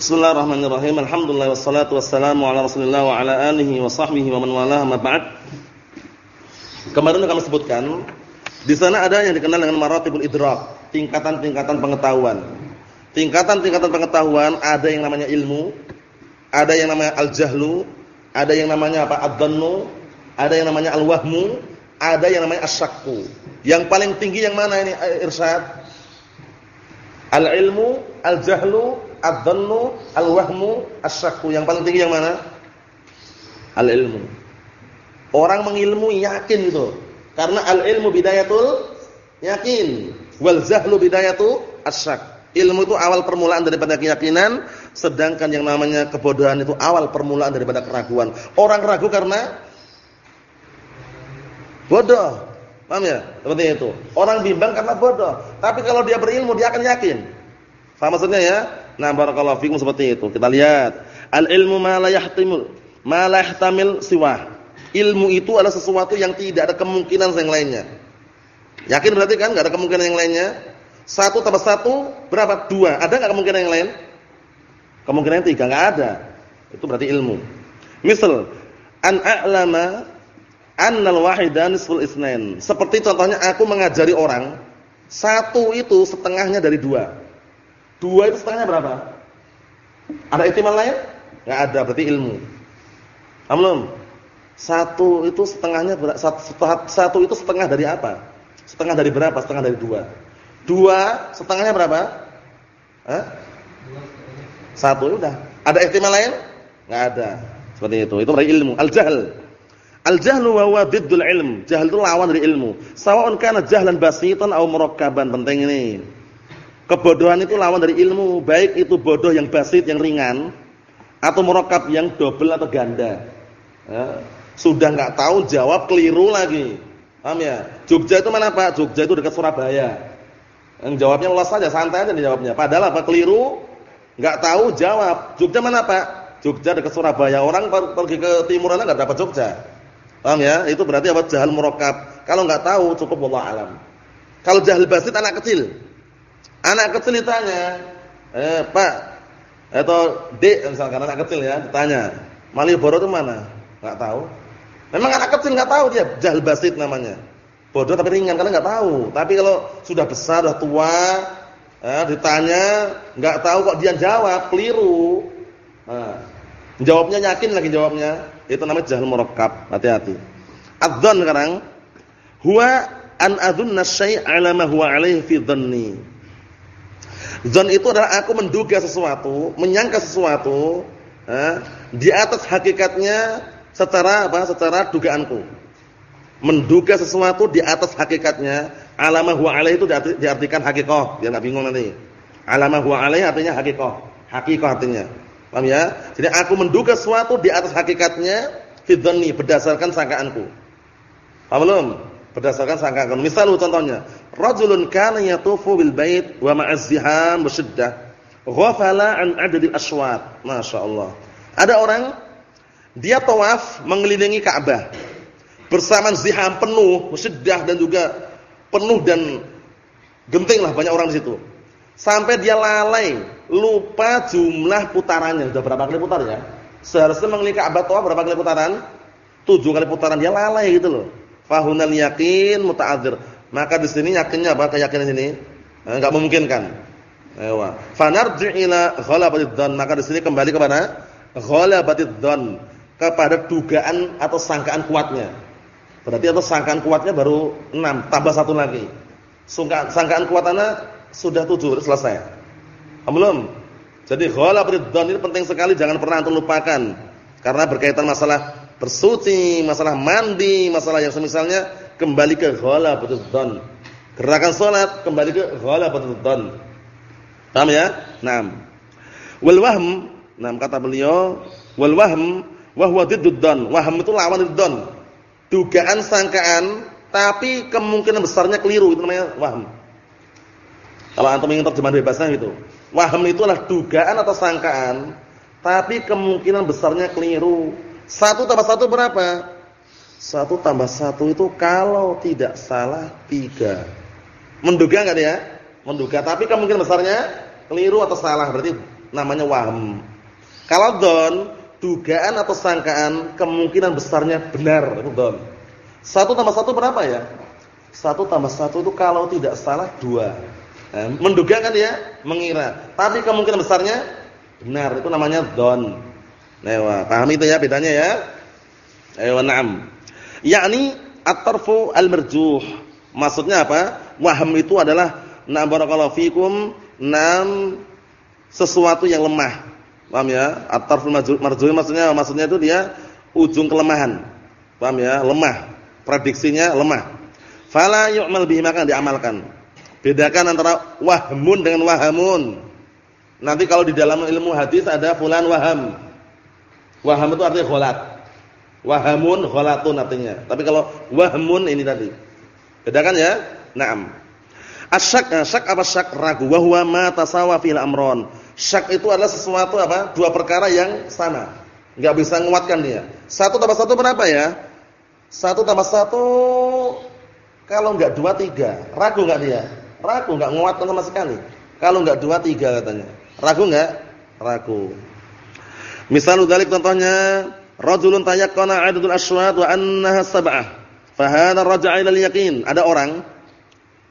Bismillahirrahmanirrahim. Alhamdulillah wassalatu wassalamu ala Rasulillah wa ala alihi wa sahbihi wa man walah ma ba'd. Kemarin kami sebutkan di sana ada yang dikenal dengan maratibul idrak, tingkatan-tingkatan pengetahuan. Tingkatan-tingkatan pengetahuan ada yang namanya ilmu, ada yang namanya al-jahlu, ada yang namanya apa? ad-dhannu, ada yang namanya al-wahmu, ada yang namanya asyakku. Yang paling tinggi yang mana ini irsyad? Al-ilmu, al-jahlu, ad-dhannu, al-wahmu, asyakku. Yang paling tinggi yang mana? Al-ilmu. Orang mengilmu yakin itu. Karena al-ilmu bidayatul yakin. Wal jahlu bidayatu asyak. Ilmu itu awal permulaan daripada keyakinan, sedangkan yang namanya kebodohan itu awal permulaan daripada keraguan. Orang ragu karena bodoh. Paham ya? Seperti itu. Orang bimbang karena bodoh. Tapi kalau dia berilmu dia akan yakin. Faham maksudnya ya? Nah, barakallahu fikum seperti itu. Kita lihat. Al-ilmu ma la yahtamil, ma la yahtamil siwa. Ilmu itu adalah sesuatu yang tidak ada kemungkinan yang lainnya. Yakin berarti kan enggak ada kemungkinan yang lainnya? Satu tambah satu berapa? Dua. Ada enggak kemungkinan yang lain? Kemungkinan tiga enggak ada. Itu berarti ilmu. Misal an a'lama annal wahida nisful isnain. Seperti contohnya aku mengajari orang, satu itu setengahnya dari dua. Dua itu setengahnya berapa? Ada ihtimal lain? Enggak ada, berarti ilmu. Paham satu itu setengahnya satu, itu setengah dari apa? Setengah dari berapa? Setengah dari dua. Dua setengahnya berapa? Hah? Satu udah. Ada ihtimal lain? Enggak ada. Seperti itu. Itu berarti ilmu. Al-jahl. Al-jahlu wa huwa diddul ilm. Jahil itu lawan dari ilmu. Sawa'un kana jahlan basitan aw murakkaban. Penting ini. Kebodohan itu lawan dari ilmu, baik itu bodoh yang basit yang ringan atau murakkab yang double atau ganda. Ya. Sudah nggak tahu jawab keliru lagi. Paham ya? Jogja itu mana Pak? Jogja itu dekat Surabaya. Yang jawabnya luas saja, santai aja dijawabnya. Padahal apa? Keliru, nggak tahu jawab. Jogja mana Pak? Jogja dekat Surabaya. Orang pergi ke timur nggak dapat Jogja. Paham ya? Itu berarti apa? Jahal murakkab. Kalau nggak tahu cukup wallah alam. Kalau jahil basit anak kecil. Anak kecil ditanya, "Eh, Pak, atau Dek misalkan anak kecil ya, ditanya, "Malioboro itu mana?" Enggak tahu. Memang anak kecil nggak tahu dia, jahil basit namanya. Bodoh tapi ringan karena nggak tahu. Tapi kalau sudah besar, sudah tua, eh, ditanya nggak tahu kok dia jawab keliru. Nah, jawabnya yakin lagi jawabnya. Itu namanya jahil murakkab. Hati-hati. Adzan sekarang huwa an adzunna syai' 'ala ma huwa 'alaihi fi dhanni. Dzan itu adalah aku menduga sesuatu, menyangka sesuatu eh, di atas hakikatnya secara apa? Secara dugaanku. Menduga sesuatu di atas hakikatnya, alamah huwa alaih itu diartikan hakikah, biar enggak bingung nanti. Alamah huwa alaih artinya hakikah. Hakikah artinya. Paham ya? Jadi aku menduga sesuatu di atas hakikatnya fi berdasarkan sangkaanku. Paham belum? Berdasarkan sangkaanku. Misal contohnya, rajulun kana yatufu bil bait wa ma'az-ziham bisyiddah. Ghafala an adadil aswat. Masyaallah. Ada orang dia tawaf mengelilingi Ka'bah bersama ziham penuh, seddah dan juga penuh dan genting lah banyak orang di situ. Sampai dia lalai, lupa jumlah putarannya. Sudah berapa kali putar ya? Seharusnya mengelilingi Ka'bah tawaf berapa kali putaran? Tujuh kali putaran dia lalai gitu loh. Fahunal yakin muta'adzir. Maka di sini yakinnya apa? Keyakinan ini enggak eh, memungkinkan. Ewa. Fanarji ila ghalabatid dzan. Maka di sini kembali kepada ghalabatid dzan kepada dugaan atau sangkaan kuatnya. Berarti atau sangkaan kuatnya baru 6, tambah satu lagi. Sangkaan, sangkaan kuatannya sudah 7, selesai. Belum. Jadi ghalab ridwan ini penting sekali jangan pernah antum lupakan. Karena berkaitan masalah bersuci, masalah mandi, masalah yang semisalnya kembali ke ghalab ridwan. Gerakan salat kembali ke ghalab ridwan. Paham ya? Naam. Wal wahm, nah kata beliau, wal wahm Wa huwa diddun. Waham itu lawan diddun. Dugaan sangkaan tapi kemungkinan besarnya keliru itu namanya waham. Kalau antum ingin terjemahan bebasnya gitu. Waham itu adalah dugaan atau sangkaan tapi kemungkinan besarnya keliru. Satu tambah satu berapa? Satu tambah satu itu kalau tidak salah tiga. Menduga enggak dia? Menduga tapi kemungkinan besarnya keliru atau salah berarti namanya waham. Kalau don, dugaan atau sangkaan kemungkinan besarnya benar itu don. Satu tambah satu berapa ya? Satu tambah satu itu kalau tidak salah dua. Menduga kan ya, mengira. Tapi kemungkinan besarnya benar itu namanya don. Nah, paham itu ya bedanya ya? Ayo na'am. Yakni at-tarfu al-marjuh. Maksudnya apa? Waham itu adalah na barakallahu fikum nam sesuatu yang lemah. Paham ya? At-tarful marjuh maksudnya maksudnya itu dia ujung kelemahan. Paham ya? Lemah. Prediksinya lemah. Fala yu'mal bihi maka diamalkan. Bedakan antara wahmun dengan wahamun. Nanti kalau di dalam ilmu hadis ada fulan waham. Waham itu artinya ghalat. Wahamun ghalatun artinya. Tapi kalau wahmun ini tadi. Bedakan ya? Naam. Asyak, syak apa syak ragu? Wa huwa ma tasawa fil amron. Syak itu adalah sesuatu apa? Dua perkara yang sama. Enggak bisa menguatkan dia. Satu tambah satu berapa ya? Satu tambah satu kalau enggak dua tiga. Ragu enggak dia? Ragu enggak menguatkan sama sekali. Kalau enggak dua tiga katanya. Ragu enggak? Ragu. Misal dzalik contohnya rajulun tayaqqana 'adadul aswat wa annaha sab'ah. Fa hadha raja'a ila al-yaqin. Ada orang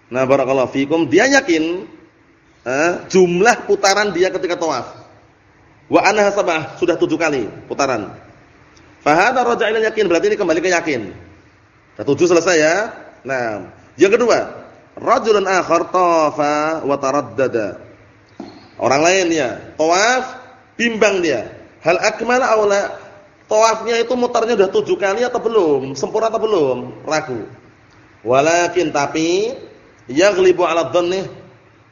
Nah, barakallahu fikum, dia yakin eh, jumlah putaran dia ketika tawaf. Wa annaha sab'ah, sudah tujuh kali putaran. Fa hadha raja'a ila yakin, berarti ini kembali ke yakin. Sudah tujuh selesai ya. Nah, yang kedua, rajulun akhar tafa wa taraddada. Orang lain ya, tawaf bimbang dia. Hal akmala aw la? Tawafnya itu mutarnya sudah tujuh kali atau belum? Sempurna atau belum? Ragu. Walakin tapi yaghlibu 'ala dhanni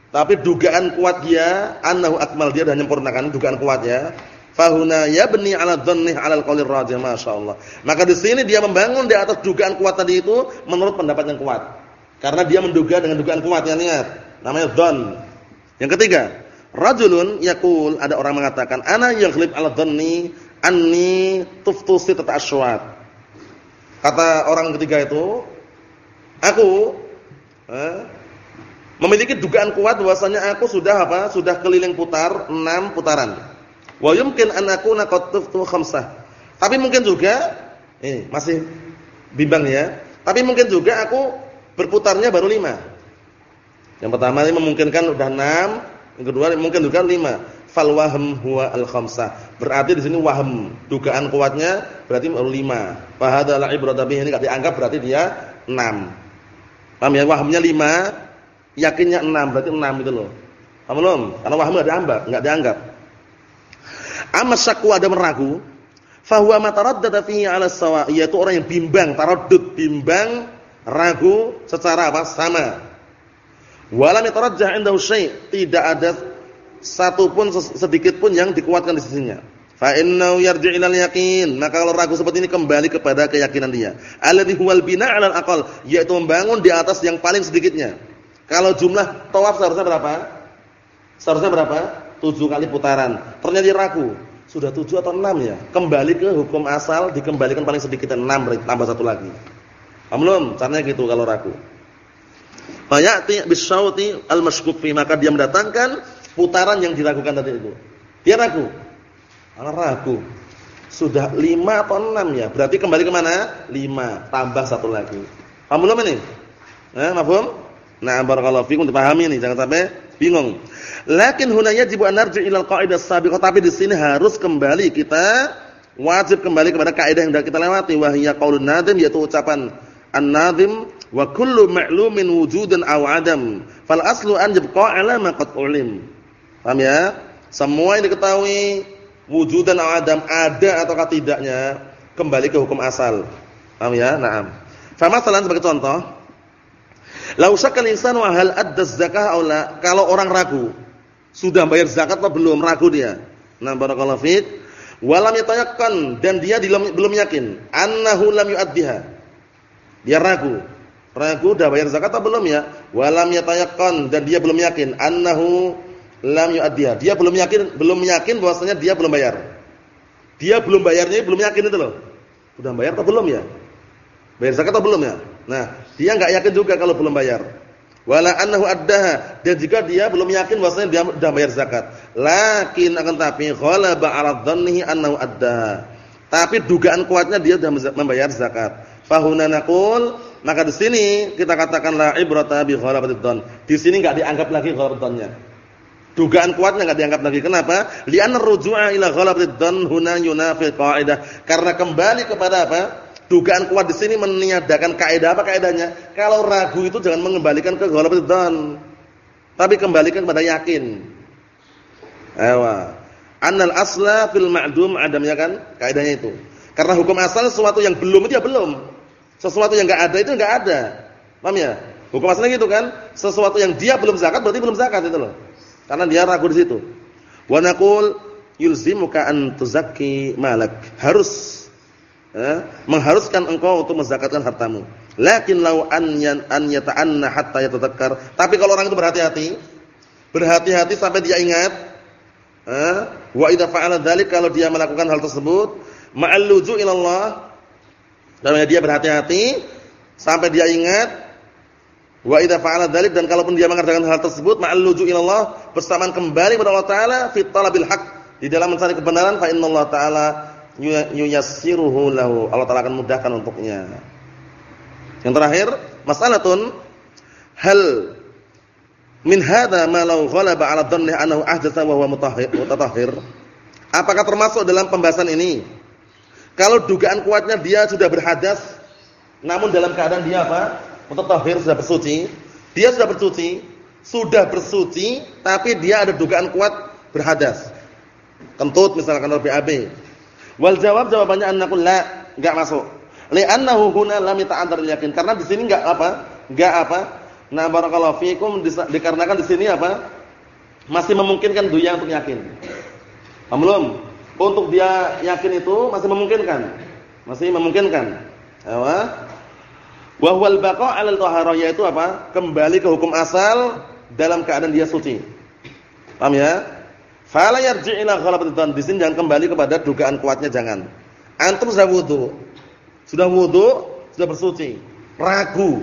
tapi dugaan kuat dia annahu akmal dia dan menyempurnakan dugaan kuatnya fahuna yabni 'ala dhanni 'ala al-qawli rajih masyaallah maka di sini dia membangun di atas dugaan kuat tadi itu menurut pendapat yang kuat karena dia menduga dengan dugaan kuat yang ingat namanya dhann yang ketiga rajulun yaqul ada orang mengatakan ana yaghlib 'ala dhanni anni tuftusi tata aswat kata orang ketiga itu aku eh, memiliki dugaan kuat bahwasanya aku sudah apa? Sudah keliling putar 6 putaran. Wa yumkin an akuna qad khamsah. Tapi mungkin juga eh masih bimbang ya. Tapi mungkin juga aku berputarnya baru 5. Yang pertama ini memungkinkan udah 6, yang kedua mungkin juga 5. Fal wahm huwa al khamsah. Berarti di sini wahm, dugaan kuatnya berarti 5. Fa hadza la ibrata bihi ini enggak dianggap berarti dia 6. Paham ya? Wahamnya 5, yakinnya 6, berarti 6 itu loh. Paham belum? Karena waham enggak dianggap, enggak dianggap. Amma ada meragu, fa huwa mataraddada fihi 'ala sawa, yaitu orang yang bimbang, taraddud, bimbang, ragu secara apa? Sama. Walam yatarajjah indahu syai', tidak ada satu pun sedikit pun yang dikuatkan di sisinya. Fa innahu yarji' ilal yakin. Maka kalau ragu seperti ini kembali kepada keyakinan dia. Alladhi huwal bina' 'alal aqal, yaitu membangun di atas yang paling sedikitnya. Kalau jumlah tawaf seharusnya berapa? Seharusnya berapa? 7 kali putaran. Ternyata dia ragu. Sudah 7 atau 6 ya? Kembali ke hukum asal, dikembalikan paling sedikit 6 tambah satu lagi. Belum? Caranya gitu kalau ragu. Fayati bisyauti al-masykuk maka dia mendatangkan putaran yang diragukan tadi itu. Dia ragu. Karena ragu. Sudah lima atau enam ya. Berarti kembali ke mana? Lima. Tambah satu lagi. Paham belum ini? Eh, mafhum? Nah, barakallahu fikum dipahami ini, jangan sampai bingung. Lakin huna yajibu an narji' ila al-qa'idah sabiqah, tapi di sini harus kembali kita wajib kembali kepada kaidah yang sudah kita lewati wa hiya qaulun nadim yaitu ucapan an-nadim wa kullu ma'lumin wujudan aw adam. Fal aslu an yabqa 'ala ma qad ulim. Paham ya? Semua yang diketahui wujudan atau adam ada ataukah tidaknya kembali ke hukum asal. Paham ya? Naam. Fa masalan sebagai contoh, lau syakal insanu hal adda zakah aw la, kalau orang ragu sudah bayar zakat atau belum, ragu dia. Nah, barakallahu fiik. Walam yatayakkan dan dia belum yakin annahu lam yu'addiha. Dia ragu. Ragu dah bayar zakat atau belum ya? Walam yatayakkan dan dia belum yakin annahu lam yu'addiha. Dia belum yakin, belum yakin bahwasanya dia belum bayar. Dia belum bayarnya belum yakin itu loh. Sudah bayar atau belum ya? Bayar zakat atau belum ya? Nah, dia enggak yakin juga kalau belum bayar. wala annahu addaha dan jika dia belum yakin bahwasanya dia sudah bayar zakat lakin akan tapi ghalaba 'ala dhannihi annahu addaha tapi dugaan kuatnya dia sudah membayar zakat fahuna naqul maka di sini kita katakan la ibrata bi ghalabatid dhann di sini enggak dianggap lagi ghalabatnya dugaan kuatnya enggak dianggap lagi kenapa li'anna rujua ila ghalabatid dhann huna yunafi qa'idah karena kembali kepada apa Dugaan kuat di sini meniadakan kaidah apa kaidahnya? Kalau ragu itu jangan mengembalikan ke ghalabatid dzan. Tapi kembalikan kepada yakin. Ewa. Annal asla fil ma'dum adamnya kan kaidahnya itu. Karena hukum asal sesuatu yang belum itu ya belum. Sesuatu yang enggak ada itu enggak ada. Paham ya? Hukum asalnya gitu kan? Sesuatu yang dia belum zakat berarti belum zakat itu loh. Karena dia ragu di situ. Wa naqul yulzimuka an tuzakki malak. Harus eh, mengharuskan engkau untuk menzakatkan hartamu. Lakin lau an yan an yata'anna hatta yatadhakkar. Tapi kalau orang itu berhati-hati, berhati-hati sampai dia ingat, eh, wa idza fa'ala dzalik kalau dia melakukan hal tersebut, ma'al luju' ila Allah, dan dia berhati-hati sampai dia ingat, wa idza fa'ala dzalik dan kalaupun dia mengerjakan hal tersebut, ma'al ila Allah, bersamaan kembali kepada Allah taala fi talabil haq, di dalam mencari kebenaran fa innallaha taala yuyassiruhu lahu. Allah Taala akan mudahkan untuknya. Yang terakhir, masalatun hal min hadza ma law ghalaba 'ala dhanni annahu ahdatsa wa huwa mutatahhir. Apakah termasuk dalam pembahasan ini? Kalau dugaan kuatnya dia sudah berhadas namun dalam keadaan dia apa? Mutatahhir sudah bersuci. Dia sudah bersuci, sudah bersuci tapi dia ada dugaan kuat berhadas. Kentut misalkan atau BAB Wal jawab jawabannya annaqul la, enggak masuk. Li'annahu huna lam yata'addar yakin. Karena di sini enggak apa? Enggak apa? Nah, barakallahu fikum dikarenakan di sini apa? Masih memungkinkan dia untuk yakin. Belum? Untuk dia yakin itu masih memungkinkan. Masih memungkinkan. Apa? Wa huwal baqa' 'ala al-tahara yaitu apa? Kembali ke hukum asal dalam keadaan dia suci. Paham ya? Fala yarji' ila ghalabatid. Di sini jangan kembali kepada dugaan kuatnya jangan. Antum sudah wudu. Sudah wudu, sudah bersuci. Ragu.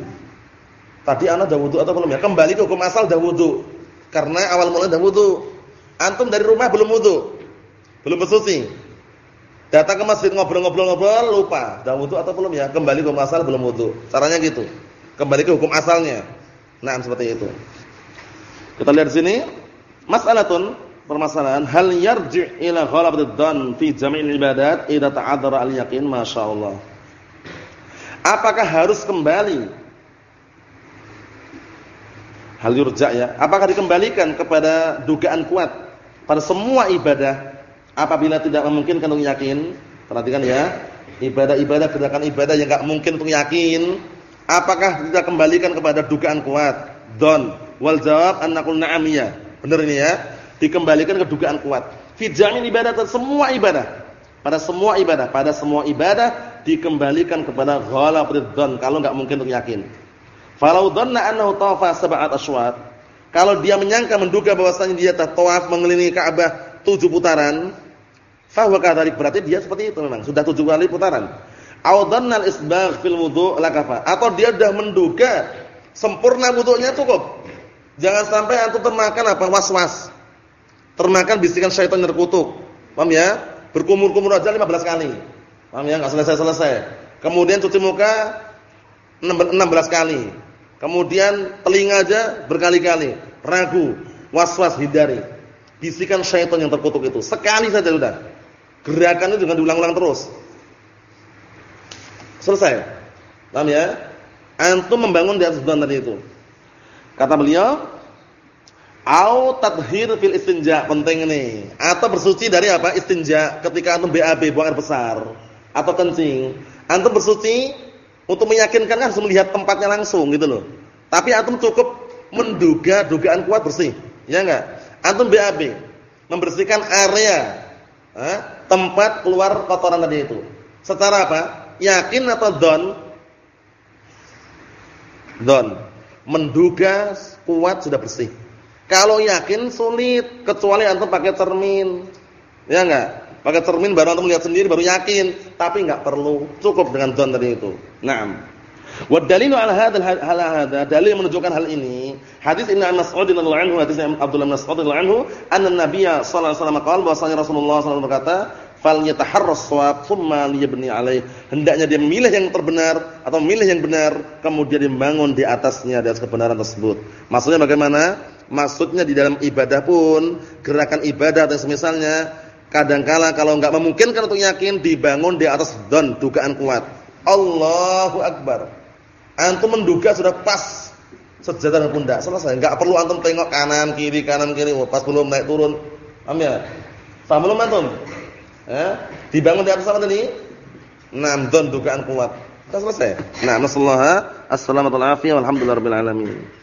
Tadi anak sudah wudu atau belum ya? Kembali ke hukum asal sudah wudu. Karena awal mula sudah wudu. Antum dari rumah belum wudu. Belum bersuci. Datang ke masjid ngobrol-ngobrol-ngobrol lupa. Sudah wudu atau belum ya? Kembali ke hukum asal belum wudu. Caranya gitu. Kembali ke hukum asalnya. Nah, seperti itu. Kita lihat sini. Mas'alatun permasalahan hal yarji' ila ghalabatid dhan fi jami'il ibadat idza ta'adzara al-yaqin masyaallah. Apakah harus kembali? Hal yurja' ya. Apakah dikembalikan kepada dugaan kuat pada semua ibadah apabila tidak memungkinkan untuk yakin? Perhatikan ya. Ibadah-ibadah gerakan ibadah yang enggak mungkin untuk yakin, apakah kita kembalikan kepada dugaan kuat? Don wal jawab an naqul na'am ya. Benar ini ya dikembalikan ke dugaan kuat. Fi jami' ibadah semua ibadah. Pada semua ibadah, pada semua ibadah dikembalikan kepada ghalabatid dzan kalau enggak mungkin untuk yakin. Falau dhanna annahu tawafa sab'at asywat. Kalau dia menyangka menduga bahwasanya dia tawaf mengelilingi Ka'bah tujuh putaran, fa huwa kadzalik berarti dia seperti itu memang, sudah tujuh kali putaran. Au dhannal isbagh fil wudu' lakafa. Atau dia sudah menduga sempurna wudunya cukup. Jangan sampai antum termakan apa was-was termakan bisikan syaitan yang terkutuk. Paham ya? Berkumur-kumur aja 15 kali. Paham ya? Enggak selesai-selesai. Kemudian cuci muka 16 kali. Kemudian telinga aja berkali-kali. Ragu, was-was hindari. Bisikan syaitan yang terkutuk itu. Sekali saja sudah. Gerakannya juga diulang-ulang terus. Selesai. Paham ya? Antum membangun di atas beban tadi itu. Kata beliau, Au tadhir fil istinja, penting ini. Atau bersuci dari apa? Istinja ketika antum BAB buang air besar atau kencing. Antum bersuci untuk meyakinkan kan harus melihat tempatnya langsung gitu loh. Tapi antum cukup menduga dugaan kuat bersih. Ya enggak? Antum BAB membersihkan area eh, tempat keluar kotoran tadi itu. Secara apa? Yakin atau don? Don. Menduga kuat sudah bersih kalau yakin sulit kecuali antum pakai cermin. Ya enggak? Pakai cermin baru antum lihat sendiri baru yakin, tapi enggak perlu. Cukup dengan dzan tadi itu. Naam. Wa dalilu ala hadzal hal hadza dalil menunjukkan hal ini hadis Ibnu Mas'ud radhiyallahu anhu hadis Abdullah bin Mas'ud radhiyallahu anhu anna Nabiy sallallahu alaihi wasallam qala bahwasanya Rasulullah sallallahu berkata fal yataharras shawab thumma liyabni alaih. Hendaknya dia memilih yang terbenar atau memilih yang benar kemudian dibangun di atasnya di atas kebenaran tersebut. Maksudnya bagaimana? Maksudnya di dalam ibadah pun gerakan ibadah atau semisalnya kadangkala kalau enggak memungkinkan untuk yakin dibangun di atas don dugaan kuat. Allahu akbar antum menduga sudah pas sejadah dan pundak selesai enggak perlu antum tengok kanan kiri kanan kiri oh, pas belum naik turun paham ya paham belum antum Eh? Dibangun di atas apa tadi? Don dugaan kuat. Sudah selesai. Nah, nasallahu assalamu alaikum warahmatullahi wabarakatuh.